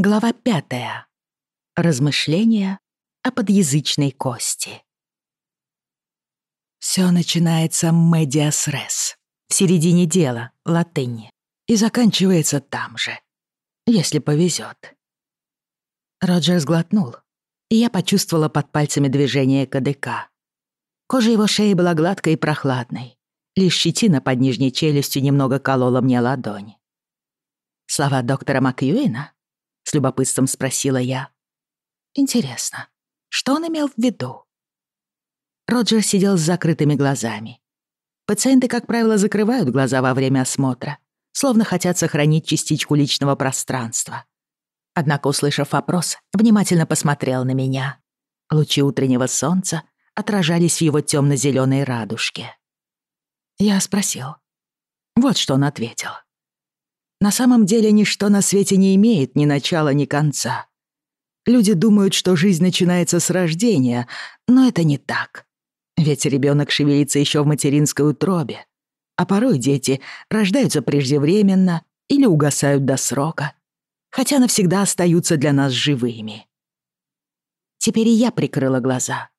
Глава пятая. Размышления о подъязычной кости. Все начинается медиас рес, в середине дела, латыни, и заканчивается там же, если повезет. Роджер сглотнул, и я почувствовала под пальцами движение КДК. Кожа его шеи была гладкой и прохладной. Лишь щетина под нижней челюстью немного колола мне ладонь. Слова доктора Макьюина? С любопытством спросила я. Интересно, что он имел в виду? Роджер сидел с закрытыми глазами. Пациенты, как правило, закрывают глаза во время осмотра, словно хотят сохранить частичку личного пространства. Однако, услышав вопрос, внимательно посмотрел на меня. Лучи утреннего солнца отражались в его темно-зеленой радужке. Я спросил. Вот что он ответил. На самом деле ничто на свете не имеет ни начала, ни конца. Люди думают, что жизнь начинается с рождения, но это не так. Ведь ребенок шевелится еще в материнской утробе. А порой дети рождаются преждевременно или угасают до срока, хотя навсегда остаются для нас живыми. Теперь и я прикрыла глаза.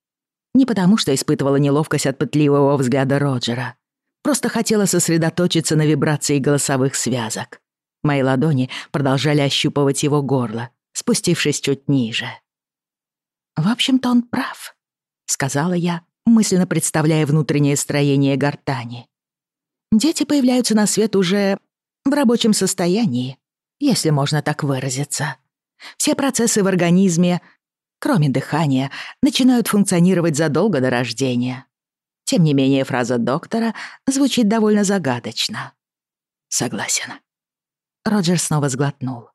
Не потому, что испытывала неловкость от пытливого взгляда Роджера. Просто хотела сосредоточиться на вибрации голосовых связок. Мои ладони продолжали ощупывать его горло, спустившись чуть ниже. «В общем-то, он прав», — сказала я, мысленно представляя внутреннее строение гортани. «Дети появляются на свет уже в рабочем состоянии, если можно так выразиться. Все процессы в организме, кроме дыхания, начинают функционировать задолго до рождения. Тем не менее, фраза доктора звучит довольно загадочно. Согласен. Роджер снова сглотнул.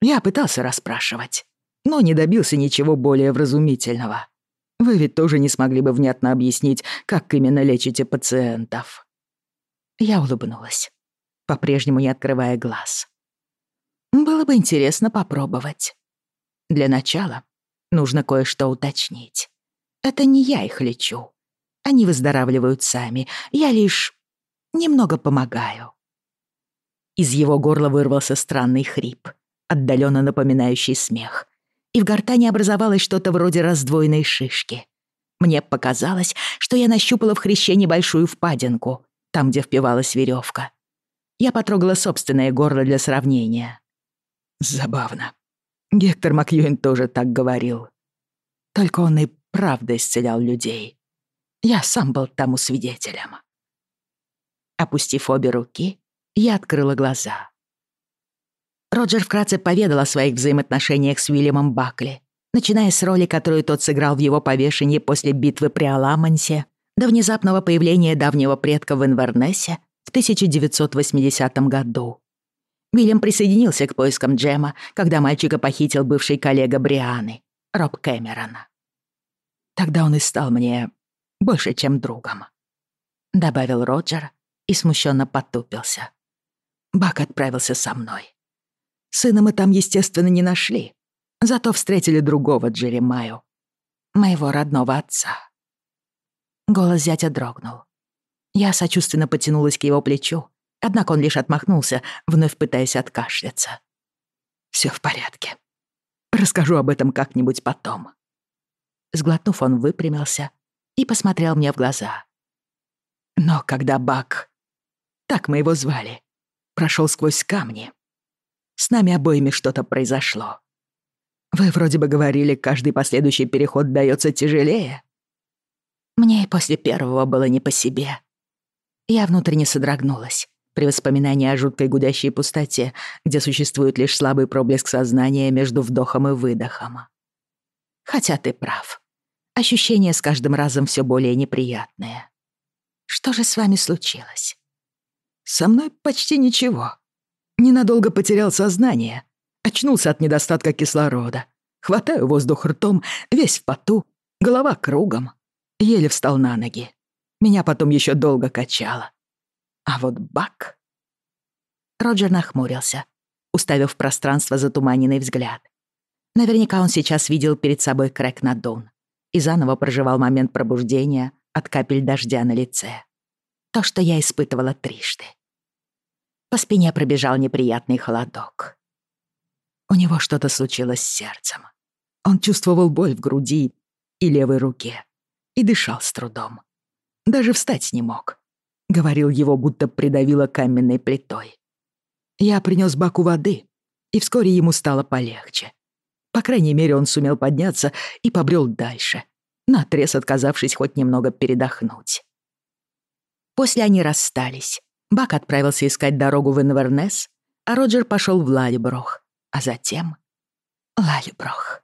«Я пытался расспрашивать, но не добился ничего более вразумительного. Вы ведь тоже не смогли бы внятно объяснить, как именно лечите пациентов». Я улыбнулась, по-прежнему не открывая глаз. «Было бы интересно попробовать. Для начала нужно кое-что уточнить. Это не я их лечу. Они выздоравливают сами, я лишь немного помогаю». Из его горла вырвался странный хрип, отдаленно напоминающий смех. И в гортани образовалось что-то вроде раздвоенной шишки. Мне показалось, что я нащупала в хряще небольшую впадинку, там, где впивалась веревка. Я потрогала собственное горло для сравнения. Забавно. Гектор Макьюин тоже так говорил. Только он и правда исцелял людей. Я сам был тому свидетелем. Опустив обе руки, я открыла глаза. Роджер вкратце поведал о своих взаимоотношениях с Уильямом Бакли, начиная с роли, которую тот сыграл в его повешении после битвы при Аламансе, до внезапного появления давнего предка в Инвернессе в 1980 году. Уильям присоединился к поискам Джема, когда мальчика похитил бывший коллега Брианы, Роб Кэмерон. Тогда он и стал мне больше, чем другом», — добавил Роджер и смущенно потупился. Бак отправился со мной. Сына мы там, естественно, не нашли, зато встретили другого Джеремаю, моего родного отца. Голос зятя дрогнул. Я сочувственно потянулась к его плечу, однако он лишь отмахнулся, вновь пытаясь откашляться. Все в порядке. Расскажу об этом как-нибудь потом». Сглотнув, он выпрямился и посмотрел мне в глаза. Но когда Бак, так мы его звали, прошел сквозь камни. С нами обоими что-то произошло. Вы вроде бы говорили, каждый последующий переход дается тяжелее. Мне и после первого было не по себе. Я внутренне содрогнулась при воспоминании о жуткой гудящей пустоте, где существует лишь слабый проблеск сознания между вдохом и выдохом. Хотя ты прав. Ощущения с каждым разом все более неприятные. Что же с вами случилось? Со мной почти ничего. Ненадолго потерял сознание. Очнулся от недостатка кислорода. Хватаю воздух ртом, весь в поту, голова кругом. Еле встал на ноги. Меня потом еще долго качало. А вот Бак... Роджер нахмурился, уставив в пространство затуманенный взгляд. Наверняка он сейчас видел перед собой Крэк Надун и заново проживал момент пробуждения от капель дождя на лице. То, что я испытывала трижды. По спине пробежал неприятный холодок. У него что-то случилось с сердцем. Он чувствовал боль в груди и левой руке и дышал с трудом. Даже встать не мог. Говорил его, будто придавило каменной плитой. Я принес баку воды, и вскоре ему стало полегче. По крайней мере, он сумел подняться и побрел дальше, наотрез отказавшись хоть немного передохнуть. После они расстались. Бак отправился искать дорогу в Инвернес, а Роджер пошел в Лалеброх, а затем... Лалеброх.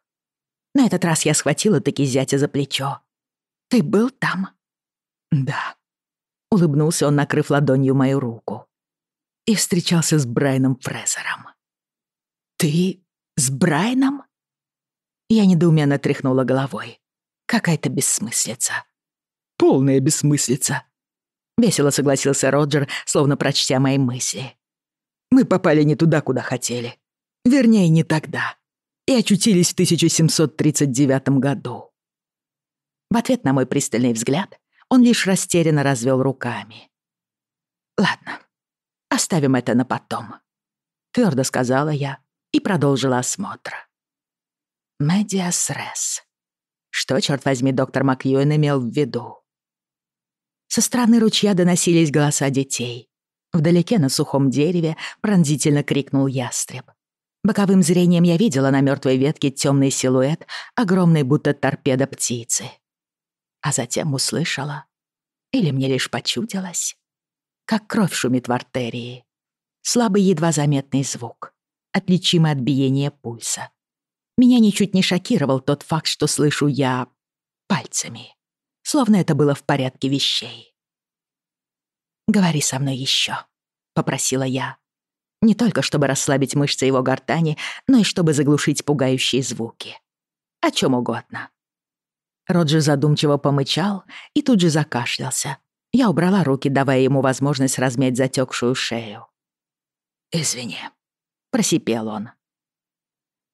На этот раз я схватила таки зятя за плечо. «Ты был там?» «Да», — улыбнулся он, накрыв ладонью мою руку. И встречался с Брайаном Фрезером. «Ты с Брайаном?» Я недоуменно тряхнула головой. Какая-то бессмыслица. «Полная бессмыслица», — весело согласился Роджер, словно прочтя мои мысли. «Мы попали не туда, куда хотели. Вернее, не тогда. И очутились в 1739 году». В ответ на мой пристальный взгляд он лишь растерянно развел руками. «Ладно, оставим это на потом», — твердо сказала я и продолжила осмотр. Медиас рес. Что, черт возьми, доктор Макьюэн имел в виду? Со стороны ручья доносились голоса детей. Вдалеке на сухом дереве пронзительно крикнул ястреб. Боковым зрением я видела на мертвой ветке темный силуэт, огромный будто торпеда птицы. А затем услышала, или мне лишь почудилось, как кровь шумит в артерии. Слабый едва заметный звук, отличимый от биения пульса. Меня ничуть не шокировал словно это было в порядке вещей. «Говори со мной еще», — попросила я. Не только чтобы расслабить мышцы его гортани, но и чтобы заглушить пугающие звуки. О чем угодно. Роджер задумчиво помычал и тут же закашлялся. Я убрала руки, давая ему возможность размять затекшую шею. «Извини», — просипел он.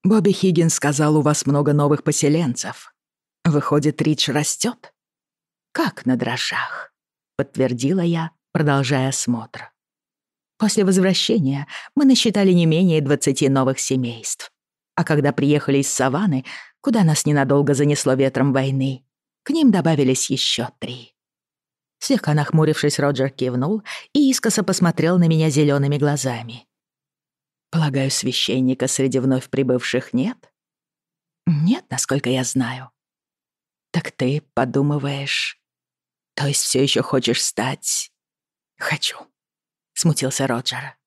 «Бобби Хиггин сказал, у вас много новых поселенцев. Выходит, Рич растет? как на дрожжах», — подтвердила я, продолжая осмотр. После возвращения мы насчитали не менее 20 новых семейств. А когда приехали из саванны, куда нас ненадолго занесло ветром войны, к ним добавились еще три. Слегка нахмурившись, Роджер кивнул и искоса посмотрел на меня зелеными глазами. «Полагаю, священника среди вновь прибывших нет?» «Нет, насколько я знаю». «Так ты подумываешь То есть все еще хочешь стать... Хочу, смутился Роджер.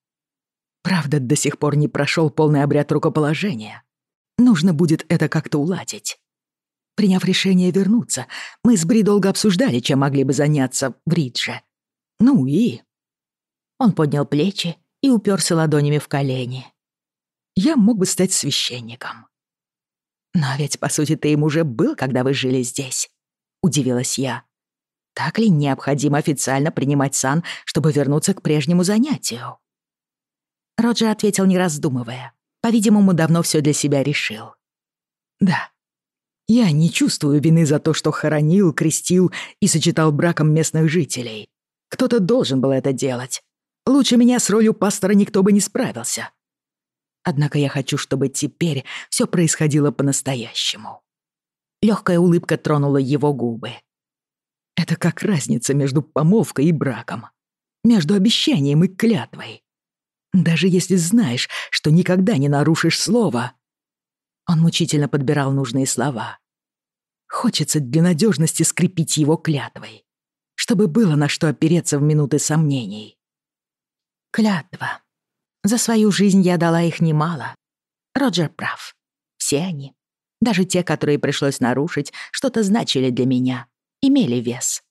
Правда, до сих пор не прошел полный обряд рукоположения. Нужно будет это как-то уладить. Приняв решение вернуться, мы с Бри долго обсуждали, чем могли бы заняться в Ридже. Ну и... Он поднял плечи и уперся ладонями в колени. «Я мог бы стать священником». «Но ведь, по сути, ты им уже был, когда вы жили здесь», — удивилась я. «Так ли необходимо официально принимать сан, чтобы вернуться к прежнему занятию?» Роджер ответил, не раздумывая. По-видимому, давно все для себя решил. «Да, я не чувствую вины за то, что хоронил, крестил и сочетал браком местных жителей. Кто-то должен был это делать. Лучше меня с ролью пастора никто бы как разница между помолвкой и браком? Между обещанием и клятвой? Даже если знаешь, что никогда не нарушишь слово. Он мучительно подбирал нужные слова. Хочется для надежности скрепить его клятвой, чтобы было на что опереться в минуты сомнений. Клятва. За свою жизнь я дала их немало. Роджер прав. Все они, даже те, которые пришлось нарушить, что-то значили для меня — имели вес.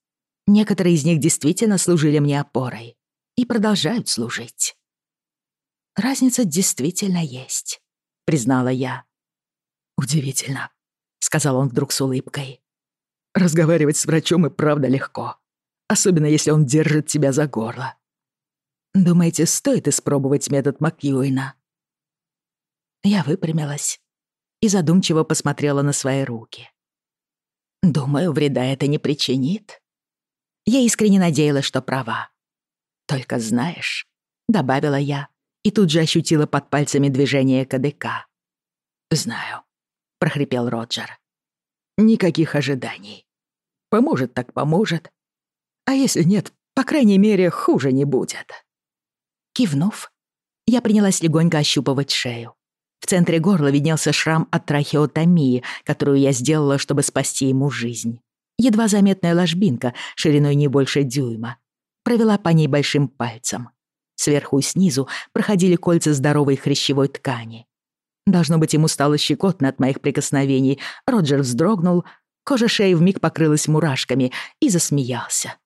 Некоторые из них действительно служили мне опорой и продолжают служить. «Разница действительно есть», — признала я. «Удивительно», — сказал он вдруг с улыбкой. «Разговаривать с врачом и правда легко, особенно если он держит тебя за горло. Думаете, стоит испробовать метод Макьюина?» Я выпрямилась и задумчиво посмотрела на свои руки. «Думаю, вреда это не причинит. Я искренне надеялась, что права. Только знаешь, — добавила я, и тут же ощутила под пальцами движение КДК. «Знаю», — прохрипел Роджер. «Никаких ожиданий. Поможет так поможет. А если нет, по крайней мере, хуже не будет». Кивнув, я принялась легонько ощупывать шею. В В Центре горла виднелся шрам от трахеотомии, которую я сделала, чтобы спасти ему жизнь. Едва заметная ложбинка, шириной не больше дюйма. Провела по ней большим пальцем. Сверху и снизу проходили кольца здоровой хрящевой ткани. Должно быть, ему стало щекотно от моих прикосновений. Роджер вздрогнул, кожа шеи вмиг покрылась мурашками и засмеялся.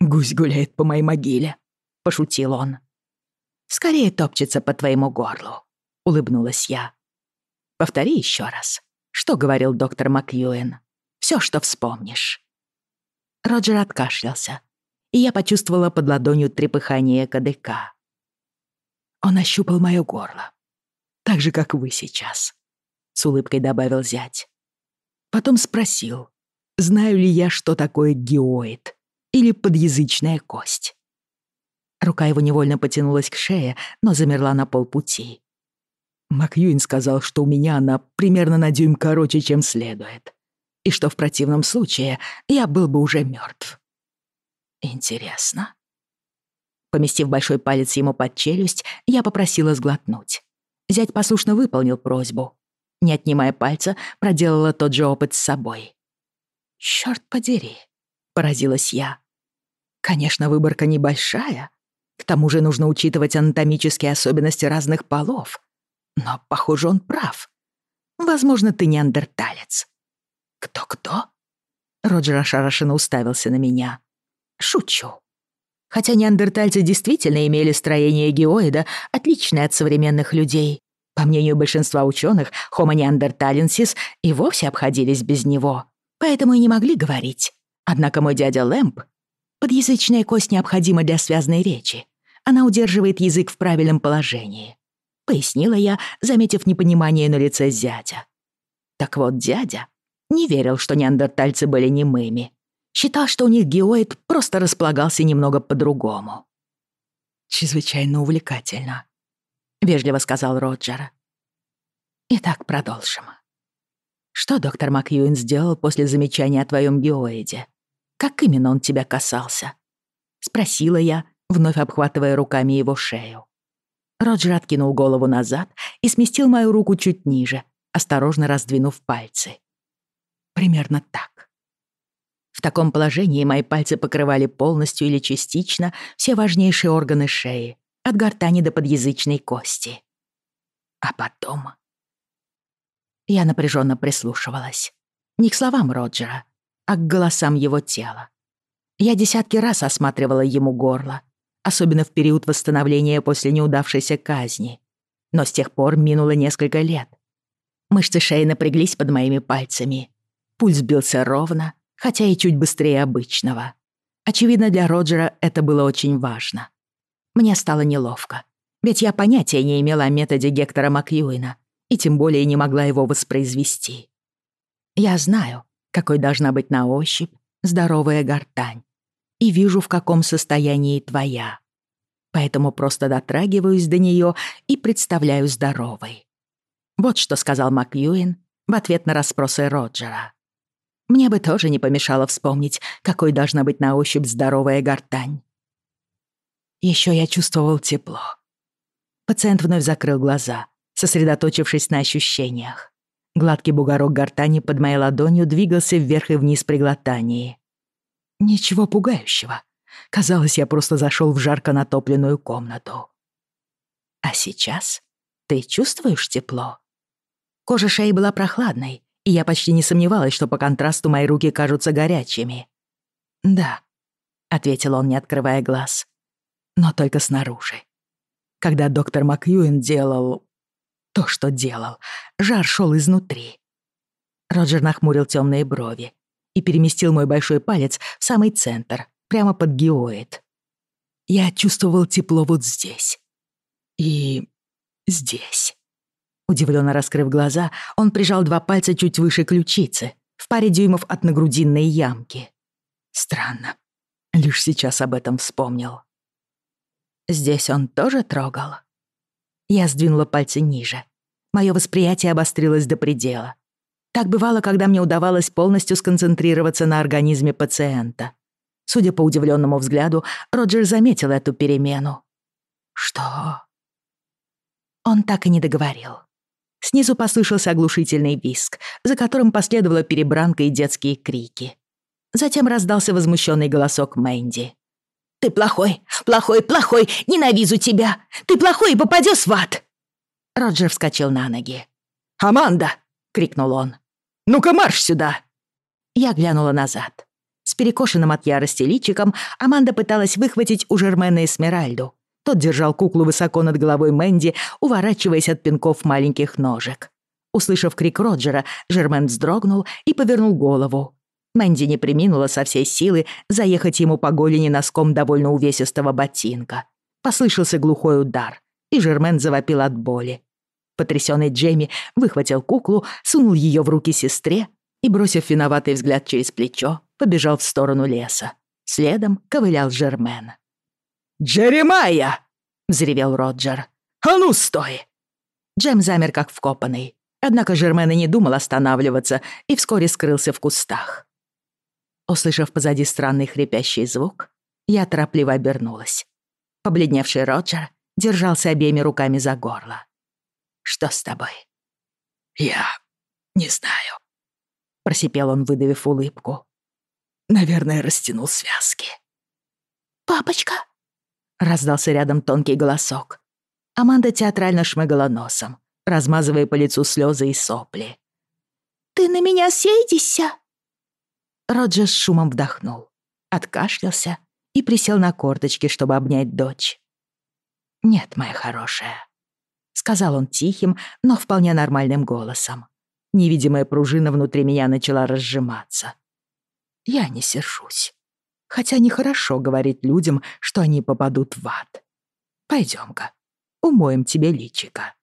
«Гусь гуляет по моей могиле», — пошутил он. «Скорее топчется по твоему горлу», улыбнулась я. «Повтори еще раз, что говорил доктор МакЮэн. Все, что вспомнишь». Роджер откашлялся, и я почувствовала под ладонью трепыхание КДК. Он ощупал мое горло. Так же, как вы сейчас. С улыбкой добавил зять. Потом спросил, знаю ли я, что такое геоид или подъязычная кость. Рука его невольно потянулась к шее, но замерла на полпути. Макьюин сказал, что у меня она примерно на дюйм короче, чем следует, и что в противном случае я был бы уже мертв. Интересно. Поместив большой палец ему под челюсть, я попросила сглотнуть. Зять послушно выполнил просьбу. Не отнимая пальца, проделала тот же опыт с собой. «Чёрт подери!» — поразилась я. «Конечно, выборка небольшая. К тому же нужно учитывать анатомические особенности разных полов но, похоже, он прав. Возможно, ты неандерталец. Кто-кто? Роджер ошарашенно уставился на меня. Шучу. Хотя неандертальцы действительно имели строение геоида, отличное от современных людей. По мнению большинства ученых, Homo neanderthalensis и вовсе обходились без него. Поэтому и не могли говорить. Однако мой дядя Лэмп... Подъязычная кость необходима для связной речи. Она удерживает язык в правильном положении пояснила я, заметив непонимание на лице зятя. Так вот, дядя не верил, что неандертальцы были немыми. Считал, что у них геоид просто располагался немного по-другому. «Чрезвычайно увлекательно», — вежливо сказал Роджер. «Итак, продолжим. Что доктор Макьюин сделал после замечания о твоем геоиде? Как именно он тебя касался?» — спросила я, вновь обхватывая руками его шею. Роджер откинул голову назад и сместил мою руку чуть ниже, осторожно раздвинув пальцы. Примерно так. В таком положении мои пальцы покрывали полностью или частично все важнейшие органы шеи, от гортани до подъязычной кости. А потом... Я напряженно прислушивалась. Не к словам Роджера, а к голосам его тела. Я десятки раз осматривала ему горло, особенно в период восстановления после неудавшейся казни. Но с тех пор минуло несколько лет. Мышцы шеи напряглись под моими пальцами. Пульс бился ровно, хотя и чуть быстрее обычного. Очевидно, для Роджера это было очень важно. Мне стало неловко, ведь я понятия не имела о методе Гектора Макьюина и тем более не могла его воспроизвести. Я знаю, какой должна быть на ощупь здоровая гортань, и вижу, в каком состоянии твоя. Поэтому просто дотрагиваюсь до нее и представляю здоровой. Вот что сказал Макьюин в ответ на расспросы Роджера. Мне бы тоже не помешало вспомнить, какой должна быть на ощупь здоровая гортань. Еще я чувствовал тепло. Пациент вновь закрыл глаза, сосредоточившись на ощущениях. Гладкий бугорок гортани под моей ладонью двигался вверх и вниз при глотании. Ничего пугающего. Казалось, я просто зашел в жарко натопленную комнату. А сейчас ты чувствуешь тепло? Кожа шеи была прохладной, и я почти не сомневалась, что по контрасту мои руки кажутся горячими. «Да», — ответил он, не открывая глаз, — «но только снаружи. Когда доктор Макьюин делал то, что делал, жар шел изнутри». Роджер нахмурил темные брови и переместил мой большой палец в самый центр, прямо под геоид. Я чувствовал тепло вот здесь. И здесь. Удивленно раскрыв глаза, он прижал два пальца чуть выше ключицы, в паре дюймов от нагрудинной ямки. Странно. Лишь сейчас об этом вспомнил. Здесь он тоже трогал? Я сдвинула пальцы ниже. Моё восприятие обострилось до предела. Так бывало, когда мне удавалось полностью сконцентрироваться на организме пациента. Судя по удивленному взгляду, Роджер заметил эту перемену. «Что?» Он так и не договорил. Снизу послышался оглушительный виск, за которым последовала перебранка и детские крики. Затем раздался возмущенный голосок Мэнди. «Ты плохой! Плохой! Плохой! Ненавижу тебя! Ты плохой и попадешь в ад!» Роджер вскочил на ноги. «Аманда!» — крикнул он. «Ну-ка марш сюда!» Я глянула назад. С перекошенным от ярости личиком Аманда пыталась выхватить у Жермена Эсмеральду, тот держал куклу высоко над головой Мэнди, уворачиваясь от пинков маленьких ножек. Услышав крик Роджера, Жермен вздрогнул и повернул голову. Мэнди не приминула со всей силы заехать ему по голени носком довольно увесистого ботинка. Послышался глухой удар, и Жермен завопил от боли. Потрясённый Джейми выхватил куклу, сунул её в руки сестре и, бросив виноватый взгляд через плечо, побежал в сторону леса. Следом ковылял Жермен. «Джеремайя!» — взревел Роджер. «А ну, стой!» Джем замер как вкопанный, однако Жермен и не думал останавливаться и вскоре скрылся в кустах. Услышав позади странный хрипящий звук, я торопливо обернулась. Побледневший Роджер держался обеими руками за горло. Что с тобой?» «Я не знаю», — просипел он, выдавив улыбку. «Наверное, растянул связки». «Папочка!» — раздался рядом тонкий голосок. Аманда театрально шмыгала носом, размазывая по лицу слезы и сопли. «Ты на меня сейдишься?» Роджер с шумом вдохнул, откашлялся и присел на корточки, чтобы обнять дочь. «Нет, моя хорошая», сказал он тихим, но вполне нормальным голосом. Невидимая пружина внутри меня начала разжиматься. «Я не сержусь хотя нехорошо говорить людям, что они попадут в ад. Пойдем-ка, умоем тебе личико».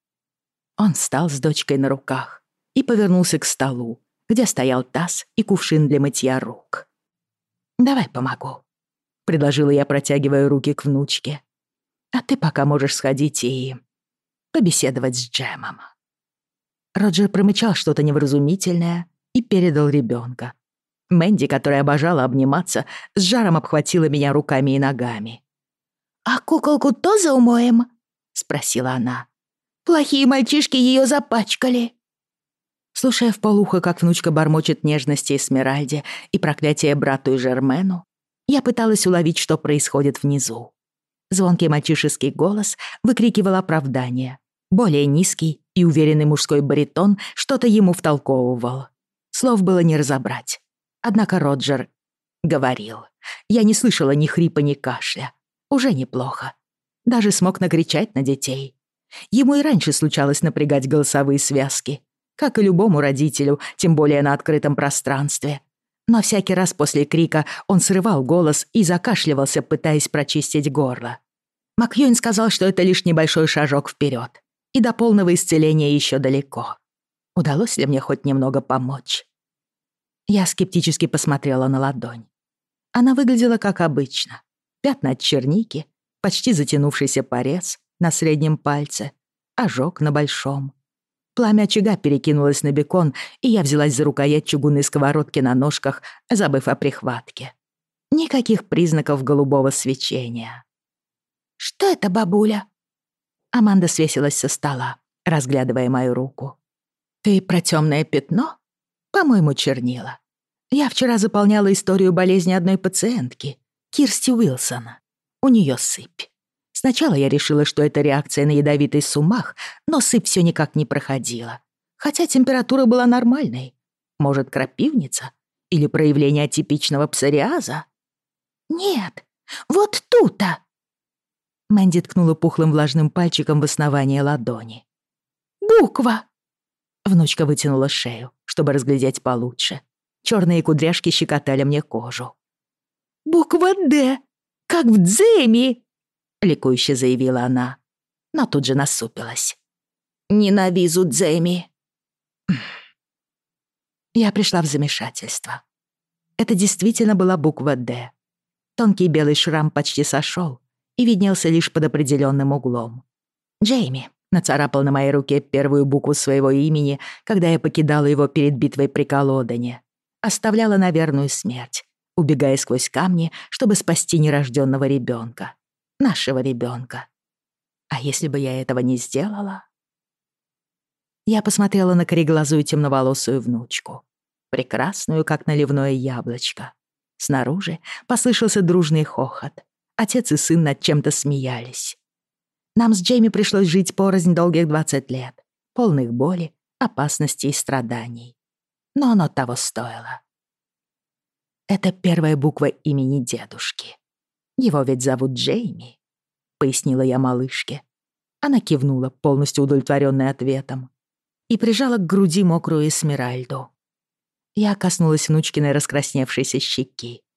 Он встал с дочкой на руках и повернулся к столу, где стоял таз и кувшин для мытья рук. «Давай помогу», — предложила я, протягивая руки к внучке. «А ты пока можешь сходить и побеседовать с Джемом». Роджер промычал что-то невразумительное и передал ребенка, Мэнди, которая обожала обниматься, с жаром обхватила меня руками и ногами. «А куколку тоже умоем?» — спросила она. «Плохие мальчишки ее запачкали». Слушая в полухо, как внучка бормочет нежности Эсмеральде и проклятие брату и Жермену, я пыталась уловить, что происходит внизу. Звонкий мальчишеский голос выкрикивал оправдание. Более низкий и уверенный мужской баритон что-то ему втолковывал. Слов было не разобрать. Однако Роджер говорил. Я не слышала ни хрипа, ни кашля. Уже неплохо. Даже смог накричать на детей. Ему и раньше случалось напрягать голосовые связки, как и любому родителю, тем более на открытом пространстве. Но всякий раз после крика он срывал голос и закашливался, пытаясь прочистить горло. Макьюин сказал, что это лишь небольшой шажок вперед, и до полного исцеления еще далеко. Удалось ли мне хоть немного помочь? Я скептически посмотрела на ладонь. Она выглядела как обычно. Пятна от черники, почти затянувшийся порез на среднем пальце, ожог на большом. Пламя очага перекинулось на бекон, и я взялась за рукоять чугунной сковородки на ножках, забыв о прихватке. Никаких признаков голубого свечения. «Что это, бабуля?» Аманда свесилась со стола, разглядывая мою руку. «Ты про темное пятно?» «По-моему, чернила. Я вчера заполняла историю болезни одной пациентки, Кирсти Уилсон. У нее сыпь. Сначала я решила, что это реакция на ядовитый сумах, но сыпь все никак не проходила. Хотя температура была нормальной. Может, крапивница? Или проявление атипичного псориаза? «Нет, вот тут-то!» Мэнди ткнула пухлым влажным пальчиком в основание ладони. «Буква!» Внучка вытянула шею, чтобы разглядеть получше. Черные кудряшки щекотали мне кожу. «Буква «Д», как в Дземи!» — ликующе заявила она, но тут же насупилась. «Ненавижу Дземи!» Я пришла в замешательство. Это действительно была буква «Д». Тонкий белый шрам почти сошел, и виднелся лишь под определенным углом. «Джейми», — нацарапал на моей руке первую букву своего имени, когда я покидала его перед битвой при Колодоне. Оставляла на верную смерть, убегая сквозь камни, чтобы спасти нерожденного ребенка, Нашего ребенка. А если бы я этого не сделала? Я посмотрела на кореглазую темноволосую внучку. Прекрасную, как наливное яблочко. Снаружи послышался дружный хохот. Отец и сын над чем-то смеялись. Нам с Джейми пришлось жить порознь долгих 20 лет, полных боли, опасностей и страданий. Но оно того стоило. Это первая буква имени дедушки. Его ведь зовут Джейми, пояснила я малышке. Она кивнула, полностью удовлетворённая ответом, и прижала к груди мокрую эсмеральду. Я коснулась внучкиной раскрасневшейся щеки, на мгновение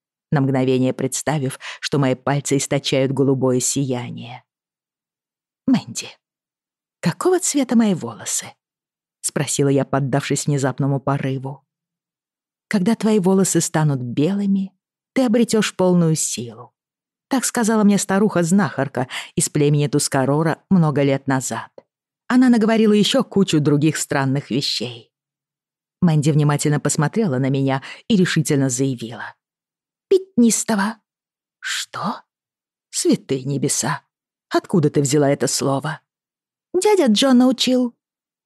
представив, что мои пальцы источают голубое сияние. «Мэнди, какого цвета мои волосы?» — спросила я, поддавшись внезапному порыву. «Когда твои волосы станут белыми, ты обретешь полную силу. Так сказала мне старуха-знахарка из племени Тускарора много лет назад. Она наговорила еще кучу других странных вещей. Мэнди внимательно посмотрела на меня и решительно заявила. «Пятнистого». «Что?» «Святые небеса! Откуда ты взяла это слово?» «Дядя Джон научил.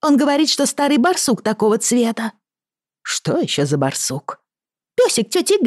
Он говорит, что старый барсук такого цвета». «Что еще за барсук?» «Пёсик тети